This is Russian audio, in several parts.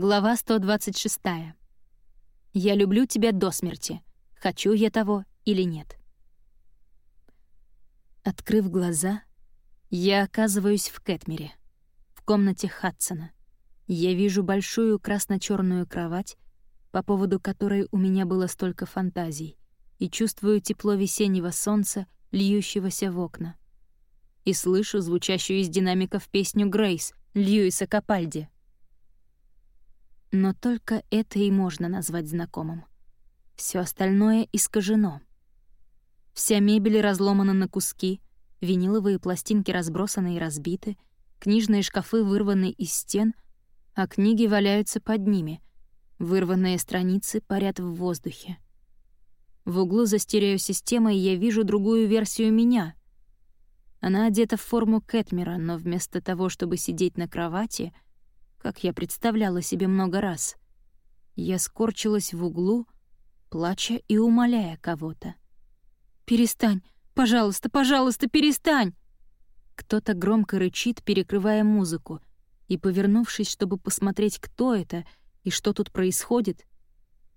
Глава 126. Я люблю тебя до смерти. Хочу я того или нет. Открыв глаза, я оказываюсь в Кэтмере, в комнате Хадсона. Я вижу большую красно черную кровать, по поводу которой у меня было столько фантазий, и чувствую тепло весеннего солнца, льющегося в окна. И слышу звучащую из динамиков песню «Грейс» Льюиса Капальди — но только это и можно назвать знакомым. Все остальное искажено. Вся мебель разломана на куски, виниловые пластинки разбросаны и разбиты, книжные шкафы вырваны из стен, а книги валяются под ними, вырванные страницы парят в воздухе. В углу за стереосистемой я вижу другую версию меня. Она одета в форму Кэтмера, но вместо того, чтобы сидеть на кровати — как я представляла себе много раз. Я скорчилась в углу, плача и умоляя кого-то. «Перестань! Пожалуйста, пожалуйста, перестань!» Кто-то громко рычит, перекрывая музыку, и, повернувшись, чтобы посмотреть, кто это и что тут происходит,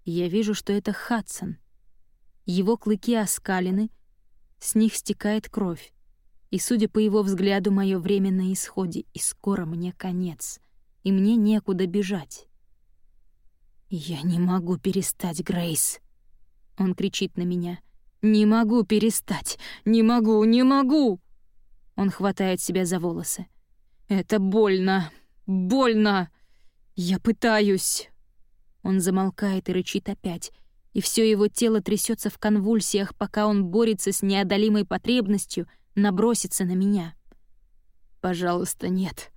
я вижу, что это Хадсон. Его клыки оскалены, с них стекает кровь, и, судя по его взгляду, мое время на исходе, и скоро мне конец — и мне некуда бежать. «Я не могу перестать, Грейс!» Он кричит на меня. «Не могу перестать! Не могу, не могу!» Он хватает себя за волосы. «Это больно! Больно! Я пытаюсь!» Он замолкает и рычит опять, и все его тело трясется в конвульсиях, пока он борется с неодолимой потребностью наброситься на меня. «Пожалуйста, нет.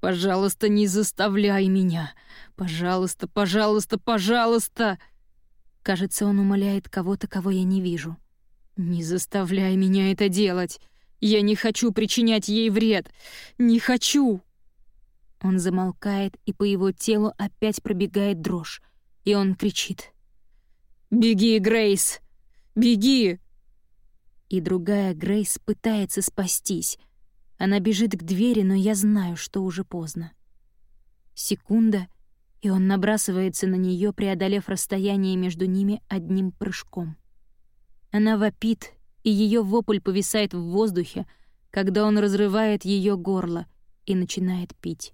Пожалуйста, не заставляй меня. Пожалуйста, пожалуйста, пожалуйста. Кажется, он умоляет кого-то, кого я не вижу. Не заставляй меня это делать. Я не хочу причинять ей вред. Не хочу. Он замолкает, и по его телу опять пробегает дрожь, и он кричит. «Беги, Грейс! Беги!» И другая Грейс пытается спастись, она бежит к двери, но я знаю, что уже поздно. Секунда, и он набрасывается на нее, преодолев расстояние между ними одним прыжком. Она вопит, и ее вопль повисает в воздухе, когда он разрывает ее горло и начинает пить.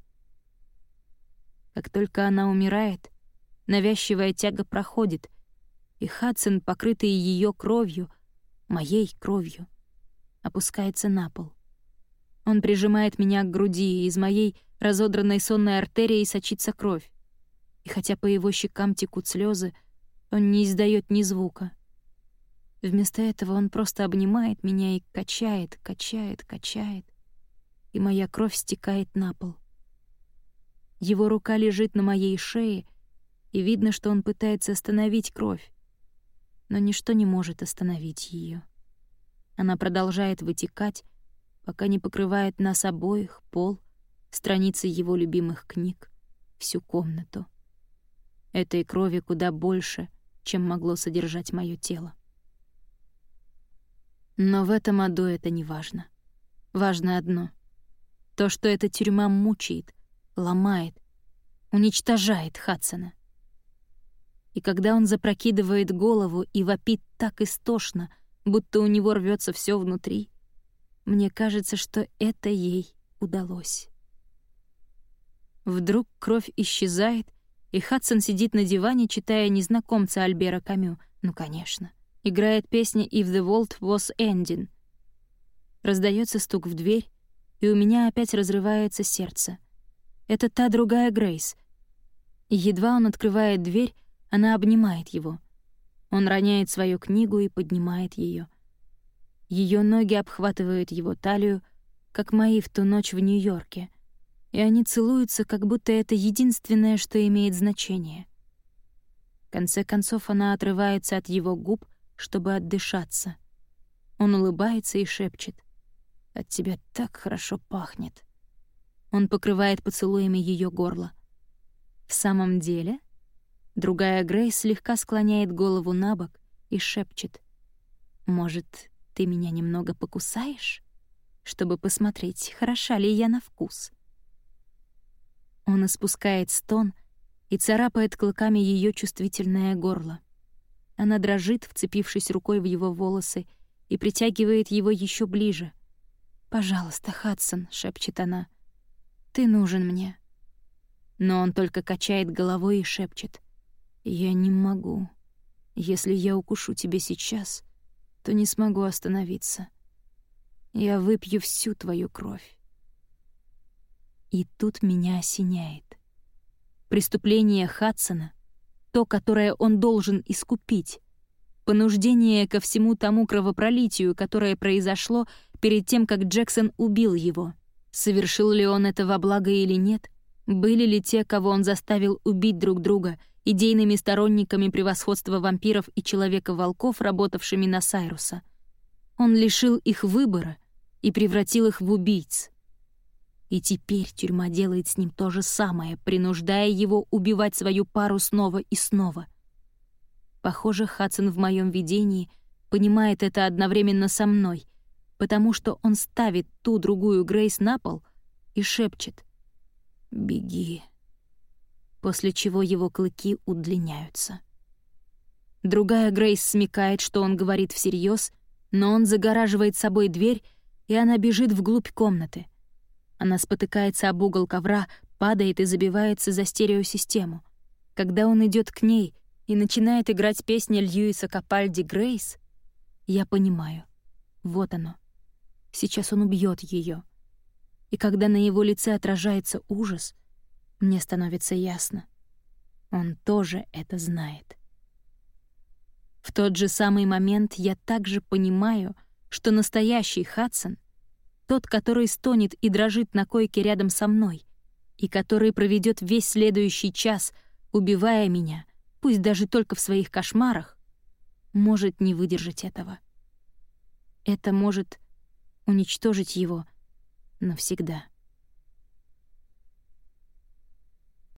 Как только она умирает, навязчивая тяга проходит, и Хадсон, покрытый ее кровью, моей кровью, опускается на пол. Он прижимает меня к груди, и из моей разодранной сонной артерии сочится кровь. И хотя по его щекам текут слезы, он не издает ни звука. Вместо этого он просто обнимает меня и качает, качает, качает, и моя кровь стекает на пол. Его рука лежит на моей шее, и видно, что он пытается остановить кровь, но ничто не может остановить ее. Она продолжает вытекать, пока не покрывает нас обоих, пол, страницы его любимых книг, всю комнату. Этой крови куда больше, чем могло содержать мое тело. Но в этом аду это не важно. Важно одно — то, что эта тюрьма мучает, ломает, уничтожает Хадсона. И когда он запрокидывает голову и вопит так истошно, будто у него рвется все внутри, мне кажется, что это ей удалось. Вдруг кровь исчезает, и Хадсон сидит на диване, читая незнакомца Альбера Камю. Ну, конечно. Играет песня «If the world was ending». Раздается стук в дверь, и у меня опять разрывается сердце. Это та другая Грейс. И едва он открывает дверь, она обнимает его. Он роняет свою книгу и поднимает ее. Ее ноги обхватывают его талию, как мои в ту ночь в Нью-Йорке, и они целуются, как будто это единственное, что имеет значение. В конце концов она отрывается от его губ, чтобы отдышаться. Он улыбается и шепчет. «От тебя так хорошо пахнет». Он покрывает поцелуями ее горло. «В самом деле?» Другая Грейс слегка склоняет голову на бок и шепчет. «Может, ты меня немного покусаешь, чтобы посмотреть, хороша ли я на вкус?» Он испускает стон, и царапает клыками ее чувствительное горло. Она дрожит, вцепившись рукой в его волосы, и притягивает его еще ближе. «Пожалуйста, Хадсон», — шепчет она, — «ты нужен мне». Но он только качает головой и шепчет. «Я не могу. Если я укушу тебя сейчас, то не смогу остановиться. Я выпью всю твою кровь». И тут меня осеняет. Преступление Хадсона, то, которое он должен искупить, понуждение ко всему тому кровопролитию, которое произошло перед тем, как Джексон убил его. Совершил ли он это во благо или нет? Были ли те, кого он заставил убить друг друга, идейными сторонниками превосходства вампиров и Человека-волков, работавшими на Сайруса? Он лишил их выбора и превратил их в убийц. И теперь тюрьма делает с ним то же самое, принуждая его убивать свою пару снова и снова. Похоже, Хадсон в моем видении понимает это одновременно со мной, потому что он ставит ту другую Грейс на пол и шепчет «Беги», после чего его клыки удлиняются. Другая Грейс смекает, что он говорит всерьез, но он загораживает собой дверь, и она бежит вглубь комнаты. Она спотыкается об угол ковра, падает и забивается за стереосистему. Когда он идет к ней, и начинает играть песня Льюиса Капальди «Грейс», я понимаю. Вот оно. Сейчас он убьет ее. И когда на его лице отражается ужас, мне становится ясно. Он тоже это знает. В тот же самый момент я также понимаю, что настоящий Хадсон — тот, который стонет и дрожит на койке рядом со мной, и который проведет весь следующий час, убивая меня — пусть даже только в своих кошмарах, может не выдержать этого. Это может уничтожить его навсегда.